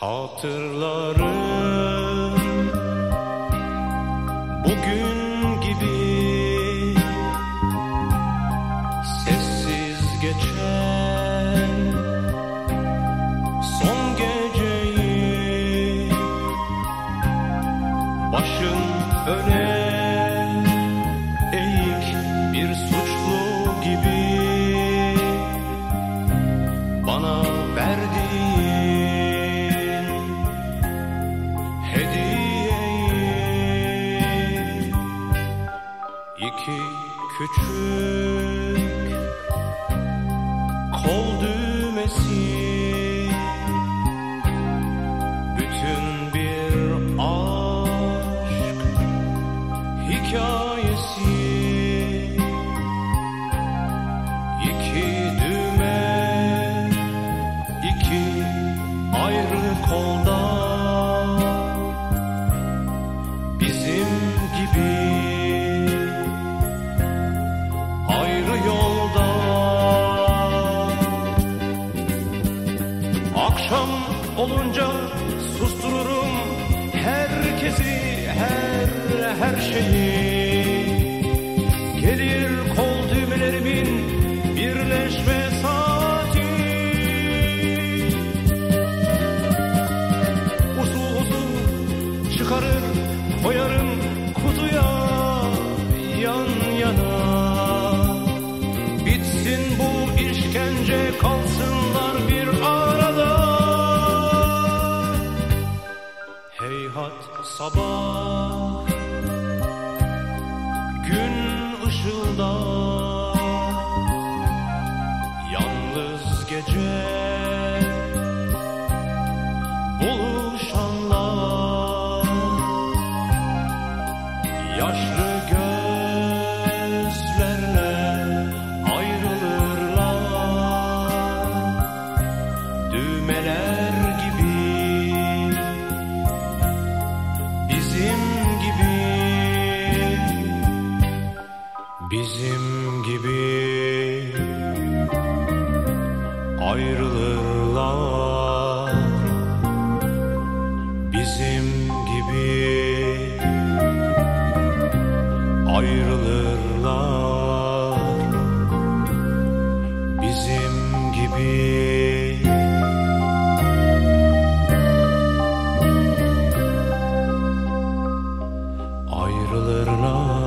Hatırlarım. Küçük kol düğmesi. Akşam olunca sustururum herkesi her her şeyi. Sabah ayrılılar. Bizim gibi ayrılırlar. Bizim gibi ayrılırlar.